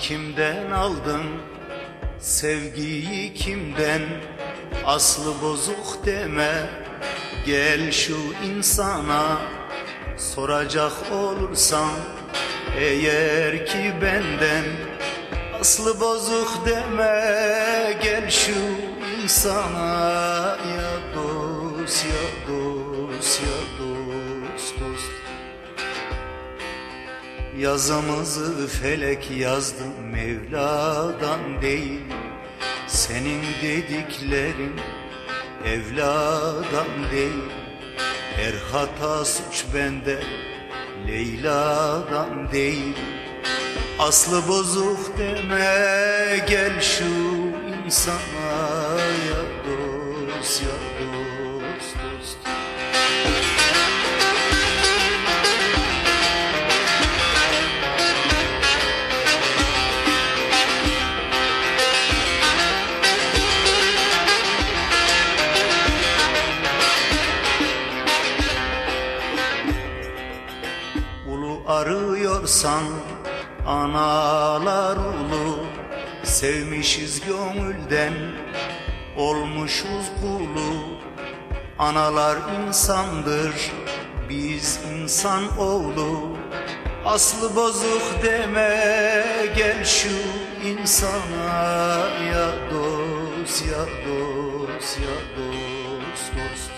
kimden aldın? Sevgiyi kimden? Aslı bozuk deme. Gel şu insana. Soracak olursan Eğer ki benden Aslı bozuk deme. Gel şu insana. Ya dost ya dost ya dost dost Yazımızı felek yazdı Mevla'dan değil. Senin dediklerin evladan değil. Her hata suç bende Leyla'dan değil. Aslı bozuk deme gel şu insana ya dost ya arıyorsan analar ulu Sevmişiz gönülden olmuşuz kulu. Analar insandır biz insan oğlu Aslı bozuk deme gel şu insana. Ya dost ya dost ya dost dost.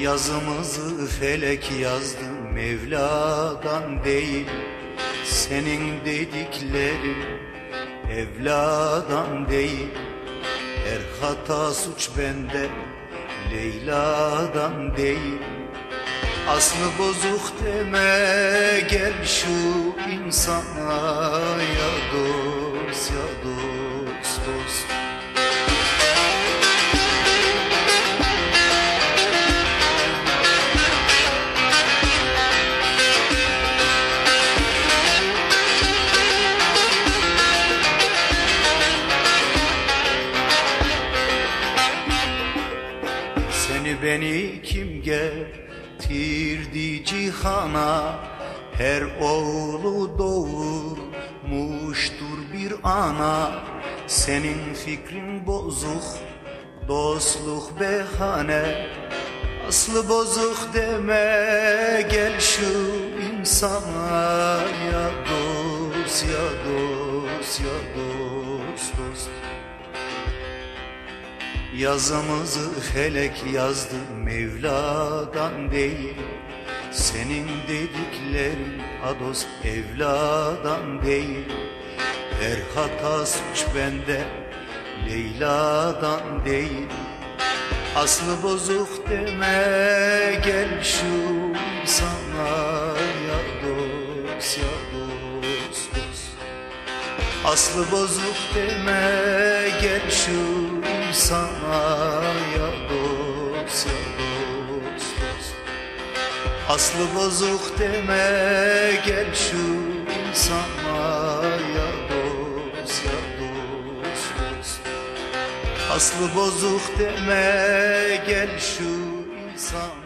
Yazımızı felek yazdı Mevla'dan değil Senin dediklerin evladan değil. Her hata suç bende Leyla'dan değil. Aslı bozuk deme gel şu insana Ya beni kim getirdi cihana? Her oğlu doğurmuştur bir ana. Senin fikrin bozuk dostluk behane. Aslı bozuk deme gel şu insana. Ya dost ya dost ya dost dost Yazımızı felek yazdı Mevla'dan değil. Senin dediklerin ados evladan değil. Her hata suç bende Leyla'dan değil. Aslı bozuk deme gel şu sana ya dost ya dost dost. Aslı bozuk deme gel şu sana ya dost ya dost dost Aslı bozuk deme gel şu sana ya dost ya dost dost Aslı bozuk deme gel şu insan